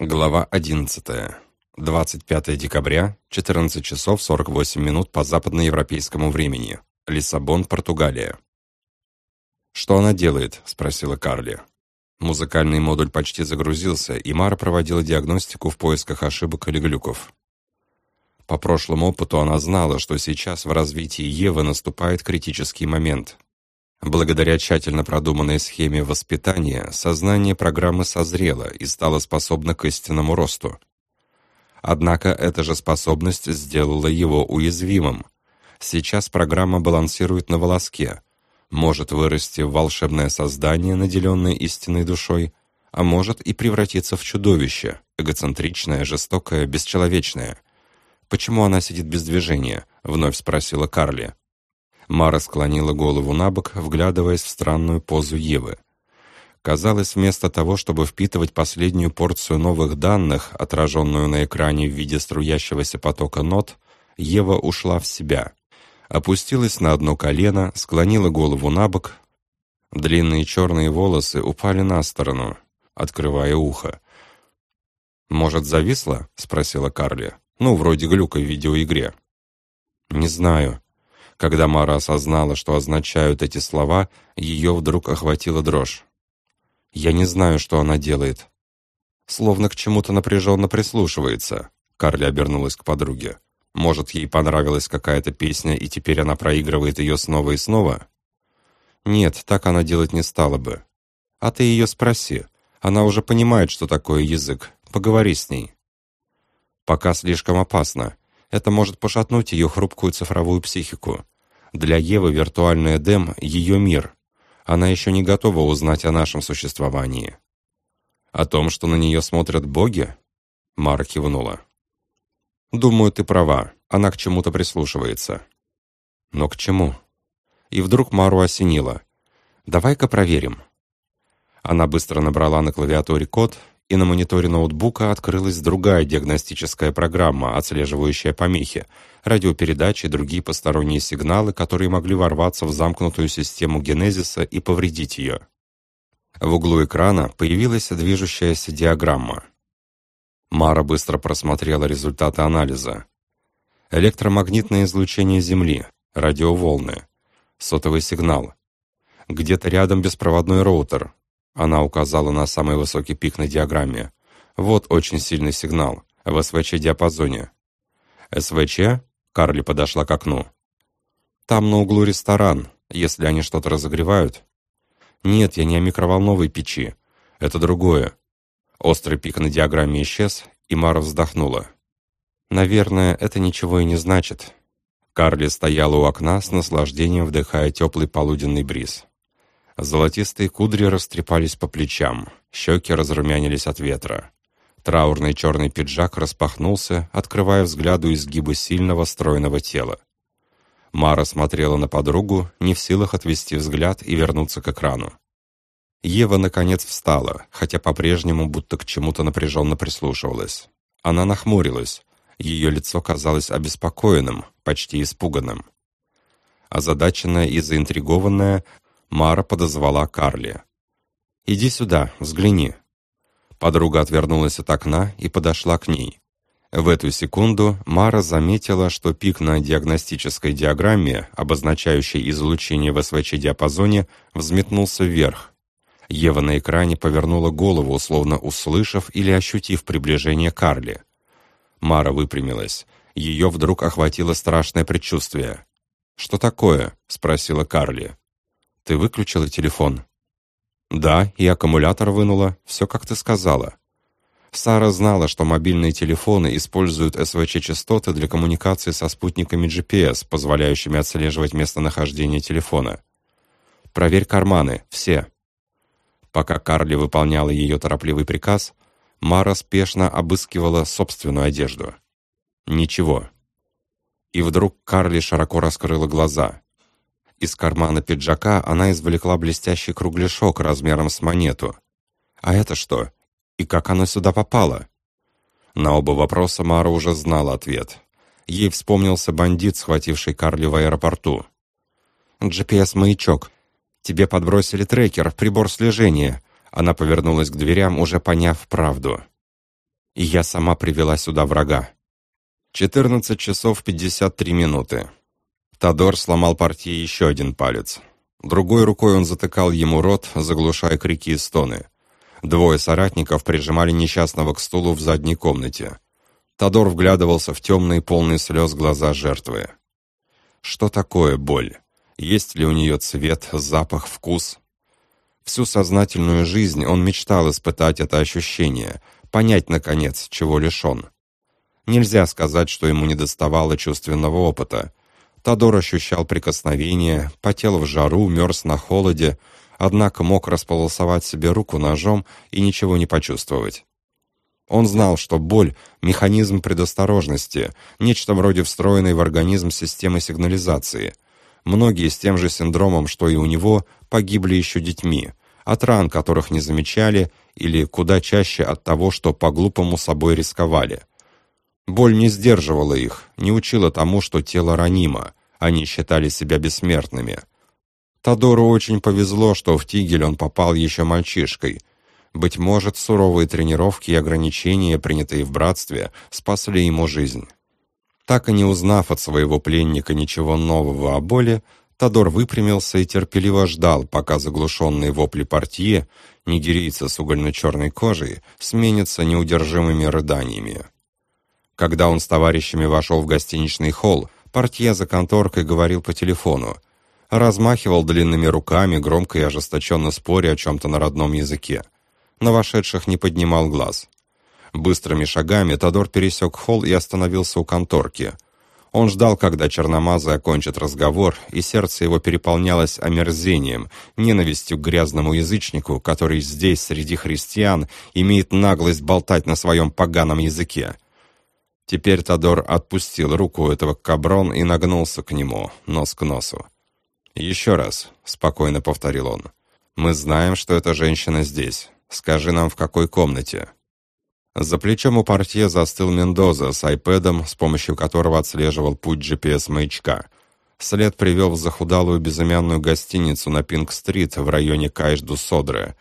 Глава 11. 25 декабря, 14 часов 48 минут по западноевропейскому времени. Лиссабон, Португалия. «Что она делает?» — спросила Карли. Музыкальный модуль почти загрузился, и Мара проводила диагностику в поисках ошибок или глюков. По прошлому опыту она знала, что сейчас в развитии Евы наступает критический момент. Благодаря тщательно продуманной схеме воспитания, сознание программы созрело и стало способно к истинному росту. Однако эта же способность сделала его уязвимым. Сейчас программа балансирует на волоске, может вырасти в волшебное создание, наделенное истинной душой, а может и превратиться в чудовище, эгоцентричное, жестокое, бесчеловечное. «Почему она сидит без движения?» — вновь спросила Карли. Мара склонила голову на бок, вглядываясь в странную позу Евы. Казалось, вместо того, чтобы впитывать последнюю порцию новых данных, отраженную на экране в виде струящегося потока нот, Ева ушла в себя. Опустилась на одно колено, склонила голову на бок. Длинные черные волосы упали на сторону, открывая ухо. «Может, зависла?» — спросила Карли. «Ну, вроде глюка в видеоигре». «Не знаю», когда Мара осознала, что означают эти слова, ее вдруг охватила дрожь. «Я не знаю, что она делает». Словно к чему-то напряженно прислушивается. Карли обернулась к подруге. «Может, ей понравилась какая-то песня, и теперь она проигрывает ее снова и снова?» «Нет, так она делать не стала бы. А ты ее спроси. Она уже понимает, что такое язык. Поговори с ней». «Пока слишком опасно. Это может пошатнуть ее хрупкую цифровую психику. Для Евы виртуальный Эдем — ее мир. Она еще не готова узнать о нашем существовании. О том, что на нее смотрят боги? Мара кивнула. «Думаю, ты права. Она к чему-то прислушивается». «Но к чему?» И вдруг Мару осенило. «Давай-ка проверим». Она быстро набрала на клавиатуре код — и на мониторе ноутбука открылась другая диагностическая программа, отслеживающая помехи, радиопередачи и другие посторонние сигналы, которые могли ворваться в замкнутую систему генезиса и повредить ее. В углу экрана появилась движущаяся диаграмма. Мара быстро просмотрела результаты анализа. Электромагнитное излучение Земли, радиоволны, сотовый сигнал. Где-то рядом беспроводной роутер, она указала на самый высокий пик на диаграмме. Вот очень сильный сигнал. В СВЧ-диапазоне. СВЧ? Карли подошла к окну. Там на углу ресторан, если они что-то разогревают. Нет, я не о микроволновой печи. Это другое. Острый пик на диаграмме исчез, и Мара вздохнула. Наверное, это ничего и не значит. Карли стояла у окна с наслаждением, вдыхая теплый полуденный бриз. Золотистые кудри растрепались по плечам, щеки разрумянились от ветра. Траурный черный пиджак распахнулся, открывая взгляду изгибы сильного стройного тела. Мара смотрела на подругу, не в силах отвести взгляд и вернуться к экрану. Ева, наконец, встала, хотя по-прежнему будто к чему-то напряженно прислушивалась. Она нахмурилась. Ее лицо казалось обеспокоенным, почти испуганным. Озадаченная и заинтригованная, Мара подозвала Карли. «Иди сюда, взгляни». Подруга отвернулась от окна и подошла к ней. В эту секунду Мара заметила, что пик на диагностической диаграмме, обозначающей излучение в СВЧ-диапазоне, взметнулся вверх. Ева на экране повернула голову, словно услышав или ощутив приближение Карли. Мара выпрямилась. Ее вдруг охватило страшное предчувствие. «Что такое?» — спросила Карли. Ты выключила телефон?» «Да, и аккумулятор вынула. Все, как ты сказала». Сара знала, что мобильные телефоны используют СВЧ-частоты для коммуникации со спутниками GPS, позволяющими отслеживать местонахождение телефона. «Проверь карманы, все». Пока Карли выполняла ее торопливый приказ, Мара спешно обыскивала собственную одежду. Ничего. И вдруг Карли широко раскрыла глаза. Из кармана пиджака она извлекла блестящий кругляшок размером с монету. А это что? И как оно сюда попало? На оба вопроса Мара уже знала ответ. Ей вспомнился бандит, схвативший Карли в аэропорту. «GPS-маячок. Тебе подбросили трекер, прибор слежения». Она повернулась к дверям, уже поняв правду. И я сама привела сюда врага. 14 часов 53 минуты. Тодор сломал портье еще один палец. Другой рукой он затыкал ему рот, заглушая крики и стоны. Двое соратников прижимали несчастного к стулу в задней комнате. Тодор вглядывался в темные, полные слез глаза жертвы. Что такое боль? Есть ли у нее цвет, запах, вкус? Всю сознательную жизнь он мечтал испытать это ощущение, понять, наконец, чего лишен. Нельзя сказать, что ему недоставало чувственного опыта. Тодор ощущал прикосновение, потел в жару, мерз на холоде, однако мог располосовать себе руку ножом и ничего не почувствовать. Он знал, что боль — механизм предосторожности, нечто вроде встроенной в организм системы сигнализации. Многие с тем же синдромом, что и у него, погибли еще детьми, от ран, которых не замечали, или куда чаще от того, что по-глупому собой рисковали. Боль не сдерживала их, не учила тому, что тело ранимо, они считали себя бессмертными — Тодору очень повезло, что в Тигель он попал еще мальчишкой. Быть может, суровые тренировки и ограничения, принятые в братстве, спасли ему жизнь. Так и не узнав от своего пленника ничего нового о боли, Тодор выпрямился и терпеливо ждал, пока заглушенные вопли портье, нигерийца с угольно-черной кожей, сменятся неудержимыми рыданиями. Когда он с товарищами вошел в гостиничный холл, портье за конторкой говорил по телефону, размахивал длинными руками, громко и ожесточенно споря о чем-то на родном языке. На вошедших не поднимал глаз. Быстрыми шагами Тодор пересек холл и остановился у конторки. Он ждал, когда черномазый окончит разговор, и сердце его переполнялось омерзением, ненавистью к грязному язычнику, который здесь, среди христиан, имеет наглость болтать на своем поганом языке. Теперь Тодор отпустил руку этого каброн и нагнулся к нему, нос к носу. «Еще раз», — спокойно повторил он. «Мы знаем, что эта женщина здесь. Скажи нам, в какой комнате?» За плечом у портье застыл Мендоза с айпэдом, с помощью которого отслеживал путь GPS-маячка. След привел в захудалую безымянную гостиницу на Пинк-стрит в районе Кайжду-Содры.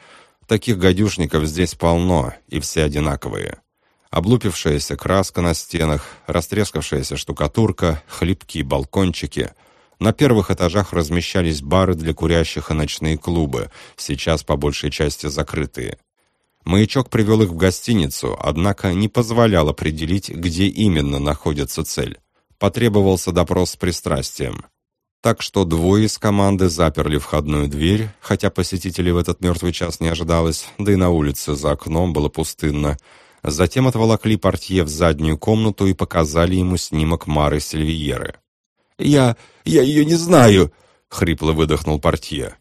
Таких гадюшников здесь полно, и все одинаковые. Облупившаяся краска на стенах, растрескавшаяся штукатурка, хлипкие балкончики — на первых этажах размещались бары для курящих и ночные клубы, сейчас по большей части закрытые. Маячок привел их в гостиницу, однако не позволял определить, где именно находится цель. Потребовался допрос с пристрастием. Так что двое из команды заперли входную дверь, хотя посетителей в этот мертвый час не ожидалось, да и на улице за окном было пустынно. Затем отволокли портье в заднюю комнату и показали ему снимок Мары Сильвиеры. «Я... я ее не знаю!» — хрипло выдохнул портье.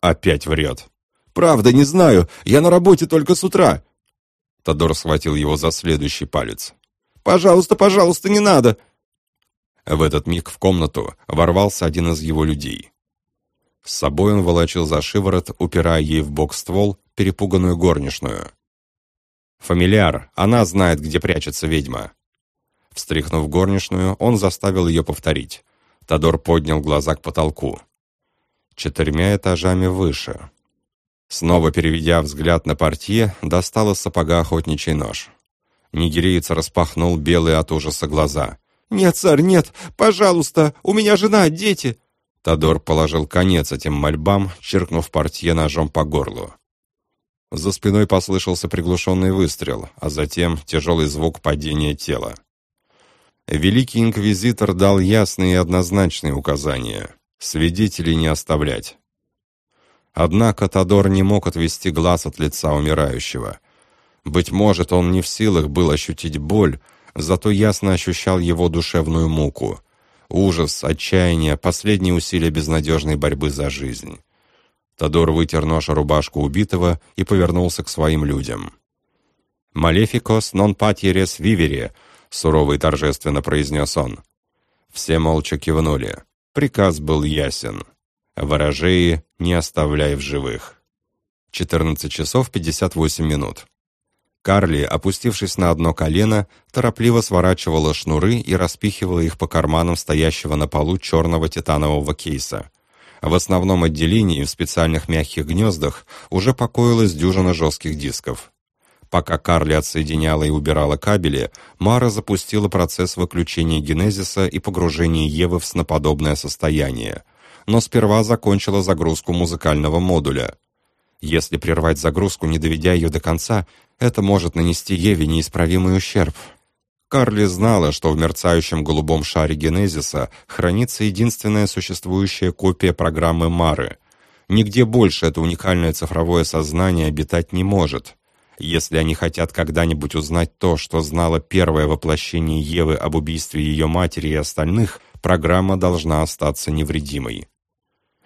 «Опять врет!» «Правда, не знаю! Я на работе только с утра!» Тодор схватил его за следующий палец. «Пожалуйста, пожалуйста, не надо!» В этот миг в комнату ворвался один из его людей. С собой он волочил за шиворот, упирая ей в бок ствол, перепуганную горничную. «Фамильяр, она знает, где прячется ведьма!» Встряхнув горничную, он заставил ее повторить. Тодор поднял глаза к потолку. Четырьмя этажами выше. Снова переведя взгляд на портье, достал из сапога охотничий нож. Нигериец распахнул белые от ужаса глаза. «Нет, сэр, нет! Пожалуйста! У меня жена, дети!» Тодор положил конец этим мольбам, черкнув портье ножом по горлу. За спиной послышался приглушенный выстрел, а затем тяжелый звук падения тела. Великий инквизитор дал ясные и однозначные указания — свидетелей не оставлять. Однако Тодор не мог отвести глаз от лица умирающего. Быть может, он не в силах был ощутить боль, зато ясно ощущал его душевную муку. Ужас, отчаяние, последние усилия безнадежной борьбы за жизнь. Тодор вытер нож рубашку убитого и повернулся к своим людям. «Малефикос нон патирес вивере», сурово и торжественно произнес он. Все молча кивнули. Приказ был ясен. Ворожеи не оставляй в живых. 14 часов 58 минут. Карли, опустившись на одно колено, торопливо сворачивала шнуры и распихивала их по карманам стоящего на полу черного титанового кейса. В основном отделении в специальных мягких гнездах уже покоилась дюжина жестких дисков. Пока Карли отсоединяла и убирала кабели, Мара запустила процесс выключения генезиса и погружения Евы в сноподобное состояние. Но сперва закончила загрузку музыкального модуля. Если прервать загрузку, не доведя ее до конца, это может нанести Еве неисправимый ущерб. Карли знала, что в мерцающем голубом шаре генезиса хранится единственная существующая копия программы Мары. Нигде больше это уникальное цифровое сознание обитать не может. Если они хотят когда-нибудь узнать то, что знало первое воплощение Евы об убийстве ее матери и остальных, программа должна остаться невредимой.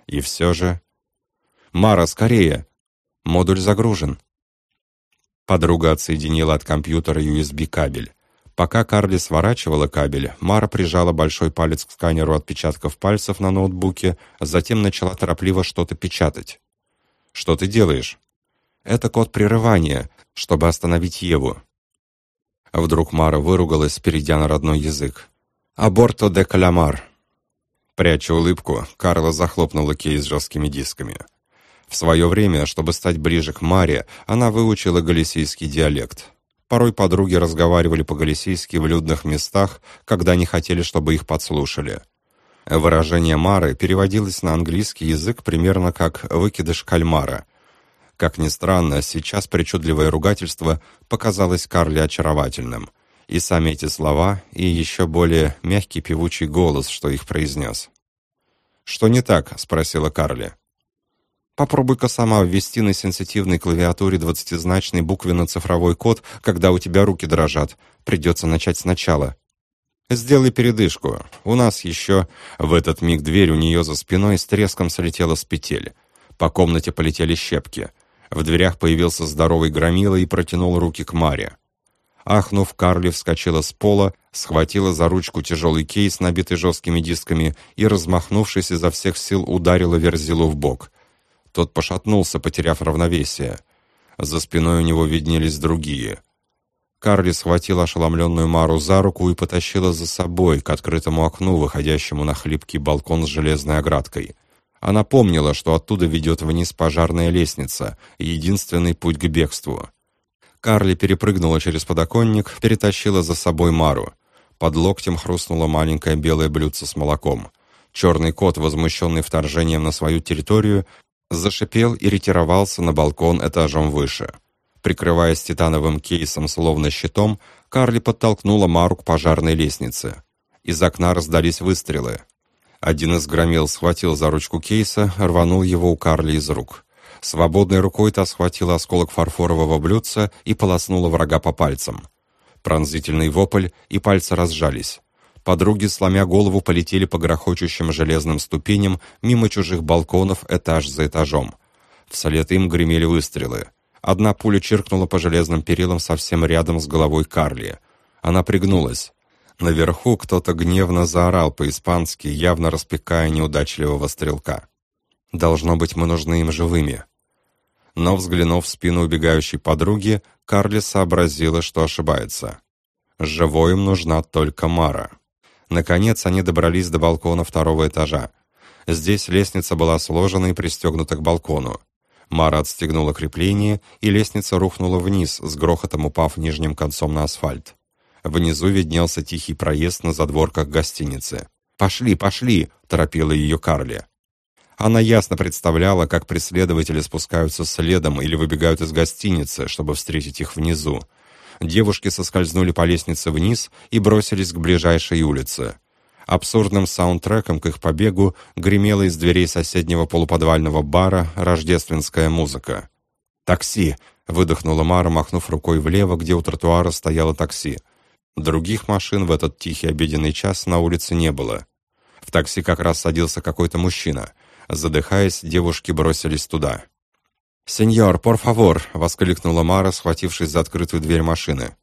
И все же... «Мара, скорее! Модуль загружен!» Подруга отсоединила от компьютера USB кабель. Пока Карли сворачивала кабель, Мара прижала большой палец к сканеру отпечатков пальцев на ноутбуке, затем начала торопливо что-то печатать. «Что ты делаешь?» «Это код прерывания чтобы остановить Еву. А вдруг Мара выругалась, перейдя на родной язык. «Аборто де калямар». Пряча улыбку, Карла захлопнула кейс жесткими дисками. В свое время, чтобы стать ближе к Маре, она выучила галисийский диалект. Порой подруги разговаривали по-галисийски в людных местах, когда не хотели, чтобы их подслушали. Выражение Мары переводилось на английский язык примерно как «выкидыш кальмара», как ни странно, сейчас причудливое ругательство показалось Карле очаровательным. И сами эти слова, и еще более мягкий певучий голос, что их произнес. «Что не так?» — спросила Карли. «Попробуй-ка сама ввести на сенситивной клавиатуре двадцатизначный буквенно-цифровой код, когда у тебя руки дрожат. Придется начать сначала». «Сделай передышку. У нас еще...» В этот миг дверь у нее за спиной с треском слетела с петель. По комнате полетели щепки. В дверях появился здоровый громила и протянул руки к Маре. Ахнув, Карли вскочила с пола, схватила за ручку тяжелый кейс, набитый жесткими дисками, и, размахнувшись изо всех сил, ударила Верзилу в бок. Тот пошатнулся, потеряв равновесие. За спиной у него виднелись другие. Карли схватила ошеломленную Мару за руку и потащила за собой к открытому окну, выходящему на хлипкий балкон с железной оградкой — она помнила, что оттуда ведет вниз пожарная лестница, единственный путь к бегству. Карли перепрыгнула через подоконник, перетащила за собой Мару. Под локтем хрустнуло маленькое белое блюдце с молоком. Черный кот, возмущенный вторжением на свою территорию, зашипел и ретировался на балкон этажом выше. Прикрываясь титановым кейсом словно щитом, Карли подтолкнула Мару к пожарной лестнице. Из окна раздались выстрелы. Один из громил схватил за ручку кейса, рванул его у Карли из рук. Свободной рукой та схватила осколок фарфорового блюдца и полоснула врага по пальцам. Пронзительный вопль, и пальцы разжались. Подруги, сломя голову, полетели по грохочущим железным ступеням мимо чужих балконов этаж за этажом. Вслед им гремели выстрелы. Одна пуля чиркнула по железным перилам совсем рядом с головой Карли. Она пригнулась. Наверху кто-то гневно заорал по-испански, явно распекая неудачливого стрелка. «Должно быть, мы нужны им живыми». Но, взглянув в спину убегающей подруги, Карли сообразила, что ошибается. Живой им нужна только Мара. Наконец они добрались до балкона второго этажа. Здесь лестница была сложена и пристегнута к балкону. Мара отстегнула крепление, и лестница рухнула вниз, с грохотом упав нижним концом на асфальт. Внизу виднелся тихий проезд на задворках гостиницы. «Пошли, пошли!» — торопила ее Карли. Она ясно представляла, как преследователи спускаются следом или выбегают из гостиницы, чтобы встретить их внизу. Девушки соскользнули по лестнице вниз и бросились к ближайшей улице. Абсурдным саундтреком к их побегу гремела из дверей соседнего полуподвального бара рождественская музыка. «Такси!» — выдохнула Мара, махнув рукой влево, где у тротуара стояло такси. Других машин в этот тихий обеденный час на улице не было. В такси как раз садился какой-то мужчина. Задыхаясь, девушки бросились туда. «Сеньор, пор фавор!» — воскликнула Мара, схватившись за открытую дверь машины.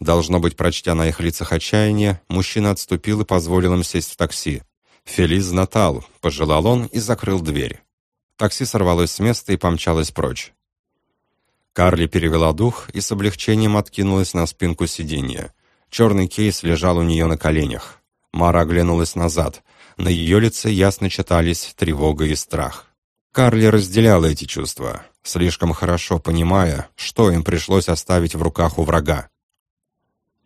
Должно быть, прочтя на их лицах отчаяние, мужчина отступил и позволил им сесть в такси. «Фелиз Натал!» — пожелал он и закрыл дверь. Такси сорвалось с места и помчалось прочь. Карли перевела дух и с облегчением откинулась на спинку сиденья. Черный кейс лежал у нее на коленях. Мара оглянулась назад. На ее лице ясно читались тревога и страх. Карли разделяла эти чувства, слишком хорошо понимая, что им пришлось оставить в руках у врага.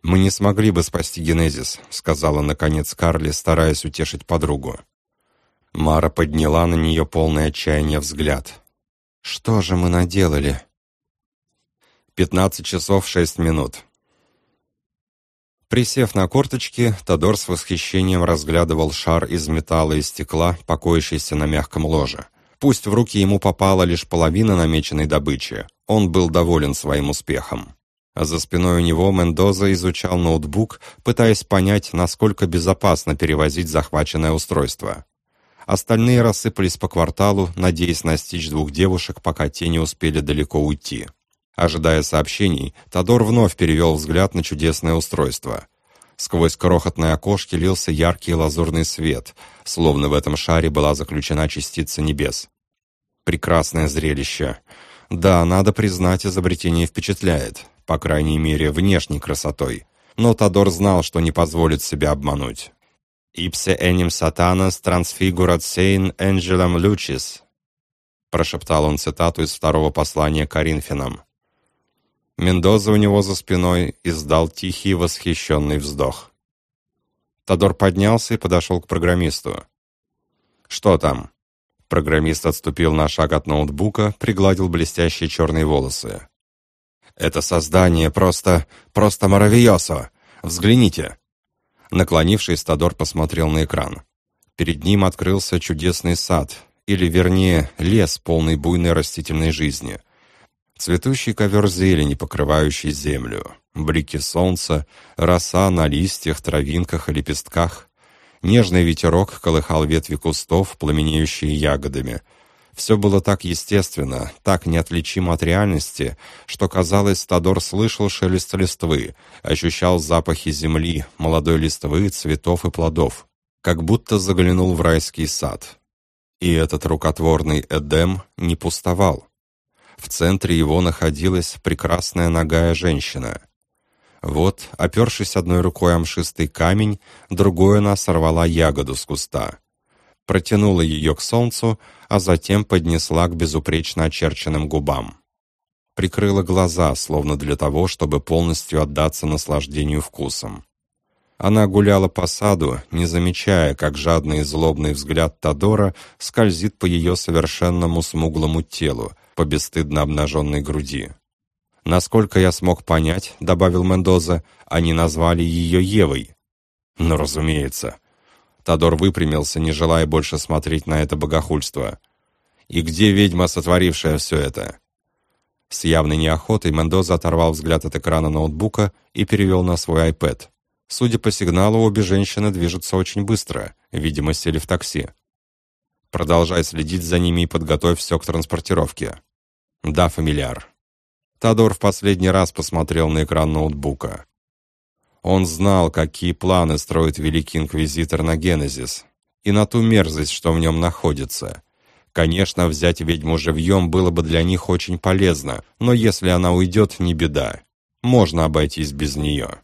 «Мы не смогли бы спасти Генезис», — сказала, наконец, Карли, стараясь утешить подругу. Мара подняла на нее полное отчаяние взгляд. «Что же мы наделали?» «Пятнадцать часов шесть минут». Присев на корточки, Тодор с восхищением разглядывал шар из металла и стекла, покоящийся на мягком ложе. Пусть в руки ему попала лишь половина намеченной добычи, он был доволен своим успехом. А за спиной у него Мендоза изучал ноутбук, пытаясь понять, насколько безопасно перевозить захваченное устройство. Остальные рассыпались по кварталу, надеясь настичь двух девушек, пока те не успели далеко уйти. Ожидая сообщений, Тодор вновь перевел взгляд на чудесное устройство. Сквозь крохотные окошки лился яркий лазурный свет, словно в этом шаре была заключена частица небес. Прекрасное зрелище. Да, надо признать, изобретение впечатляет, по крайней мере, внешней красотой. Но Тодор знал, что не позволит себя обмануть. «Ипсе эним сатанас трансфигурат сейн энджелам лючис», прошептал он цитату из второго послания Коринфянам. Мендоза у него за спиной издал тихий восхищенный вздох. Тодор поднялся и подошел к программисту. «Что там?» Программист отступил на шаг от ноутбука, пригладил блестящие черные волосы. «Это создание просто... просто маравиосо! Взгляните!» Наклонившись, Тодор посмотрел на экран. Перед ним открылся чудесный сад, или, вернее, лес, полный буйной растительной жизни. Цветущий ковер зелени, покрывающий землю, блики солнца, роса на листьях, травинках и лепестках. Нежный ветерок колыхал ветви кустов, пламенеющие ягодами. Все было так естественно, так неотличимо от реальности, что, казалось, Тодор слышал шелест листвы, ощущал запахи земли, молодой листвы, цветов и плодов, как будто заглянул в райский сад. И этот рукотворный Эдем не пустовал. В центре его находилась прекрасная ногая женщина. Вот, опершись одной рукой о мшистый камень, другой она сорвала ягоду с куста. Протянула ее к солнцу, а затем поднесла к безупречно очерченным губам. Прикрыла глаза, словно для того, чтобы полностью отдаться наслаждению вкусом. Она гуляла по саду, не замечая, как жадный и злобный взгляд Тодора скользит по ее совершенному смуглому телу, по бесстыдно обнаженной груди. «Насколько я смог понять», — добавил Мендоза, — «они назвали ее Евой». «Ну, разумеется». Тодор выпрямился, не желая больше смотреть на это богохульство. «И где ведьма, сотворившая все это?» С явной неохотой Мендоза оторвал взгляд от экрана ноутбука и перевел на свой iPad. Судя по сигналу, обе женщины движутся очень быстро, видимо, сели в такси. Продолжай следить за ними и подготовь все к транспортировке. Да, фамильяр. Тодор в последний раз посмотрел на экран ноутбука. Он знал, какие планы строит Великий Инквизитор на Генезис, и на ту мерзость, что в нем находится. Конечно, взять ведьму живьем было бы для них очень полезно, но если она уйдет, не беда. Можно обойтись без нее.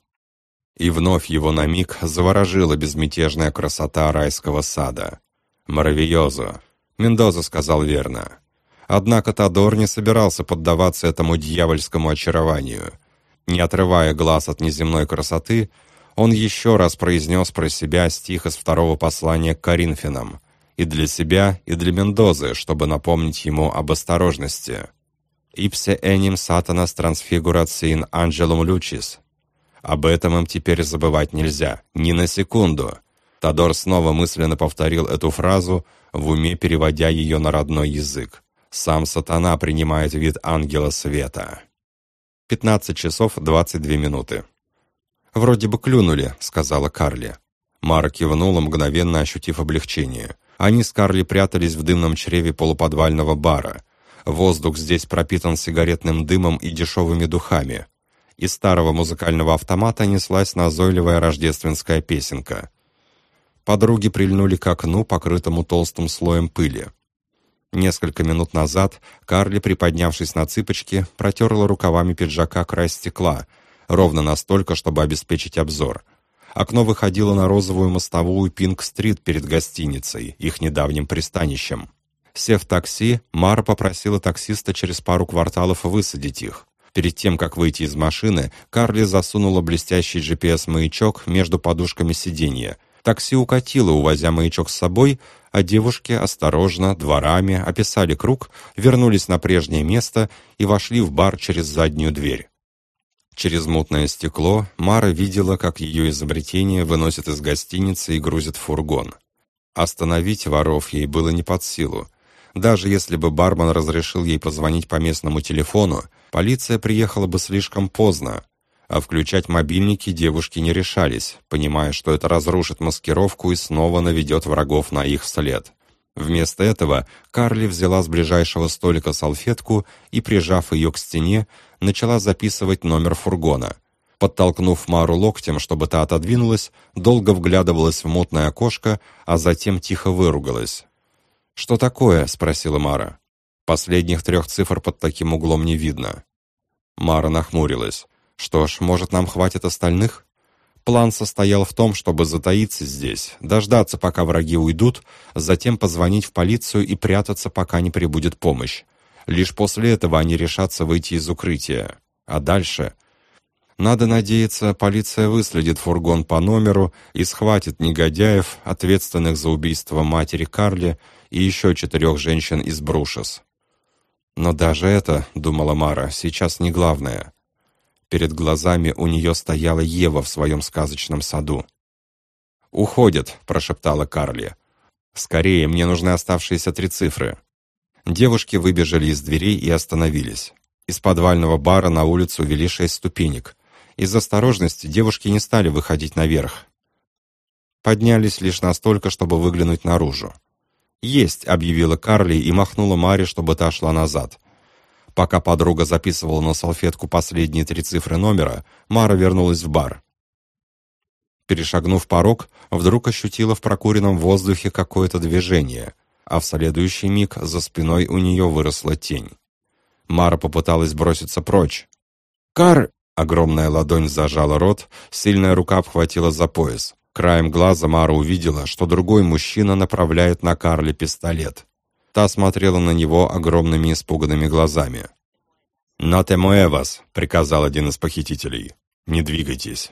И вновь его на миг заворожила безмятежная красота райского сада. Моровиозо. Мендоза сказал верно. Однако Тодор не собирался поддаваться этому дьявольскому очарованию. Не отрывая глаз от неземной красоты, он еще раз произнес про себя стих из второго послания к Коринфянам, и для себя, и для Мендозы, чтобы напомнить ему об осторожности. «Ипсе эним сатанас трансфигурациин анджелум лючис». Об этом им теперь забывать нельзя, ни на секунду. Тодор снова мысленно повторил эту фразу, в уме переводя ее на родной язык. Сам сатана принимает вид ангела света. 15 часов 22 минуты. «Вроде бы клюнули», — сказала Карли. Мара кивнула, мгновенно ощутив облегчение. Они с Карли прятались в дымном чреве полуподвального бара. Воздух здесь пропитан сигаретным дымом и дешевыми духами. Из старого музыкального автомата неслась назойливая рождественская песенка — Подруги прильнули к окну, покрытому толстым слоем пыли. Несколько минут назад Карли, приподнявшись на цыпочки, протерла рукавами пиджака край стекла, ровно настолько, чтобы обеспечить обзор. Окно выходило на розовую мостовую Пинг-стрит перед гостиницей, их недавним пристанищем. Сев в такси, Мара попросила таксиста через пару кварталов высадить их. Перед тем, как выйти из машины, Карли засунула блестящий GPS-маячок между подушками сиденья. Такси укатило, увозя маячок с собой, а девушки осторожно, дворами, описали круг, вернулись на прежнее место и вошли в бар через заднюю дверь. Через мутное стекло Мара видела, как ее изобретение выносят из гостиницы и грузят в фургон. Остановить воров ей было не под силу. Даже если бы бармен разрешил ей позвонить по местному телефону, полиция приехала бы слишком поздно, а включать мобильники девушки не решались, понимая, что это разрушит маскировку и снова наведет врагов на их след. Вместо этого Карли взяла с ближайшего столика салфетку и, прижав ее к стене, начала записывать номер фургона. Подтолкнув Мару локтем, чтобы та отодвинулась, долго вглядывалась в мутное окошко, а затем тихо выругалась. «Что такое?» — спросила Мара. «Последних трех цифр под таким углом не видно». Мара нахмурилась. «Что ж, может, нам хватит остальных?» План состоял в том, чтобы затаиться здесь, дождаться, пока враги уйдут, затем позвонить в полицию и прятаться, пока не прибудет помощь. Лишь после этого они решатся выйти из укрытия. А дальше... Надо надеяться, полиция выследит фургон по номеру и схватит негодяев, ответственных за убийство матери Карли и еще четырех женщин из Брушес. Но даже это, думала Мара, сейчас не главное. Перед глазами у нее стояла Ева в своем сказочном саду. «Уходят», — прошептала Карли. «Скорее, мне нужны оставшиеся три цифры». Девушки выбежали из дверей и остановились. Из подвального бара на улицу вели шесть ступенек. Из осторожности девушки не стали выходить наверх. Поднялись лишь настолько, чтобы выглянуть наружу. «Есть», — объявила Карли и махнула Маре, чтобы та шла назад. Пока подруга записывала на салфетку последние три цифры номера, Мара вернулась в бар. Перешагнув порог, вдруг ощутила в прокуренном воздухе какое-то движение а в следующий миг за спиной у нее выросла тень. Мара попыталась броситься прочь. «Кар!» Огромная ладонь зажала рот, сильная рука обхватила за пояс. Краем глаза Мара увидела, что другой мужчина направляет на Карли пистолет. Та смотрела на него огромными испуганными глазами. «На темуэвас!» — приказал один из похитителей. «Не двигайтесь».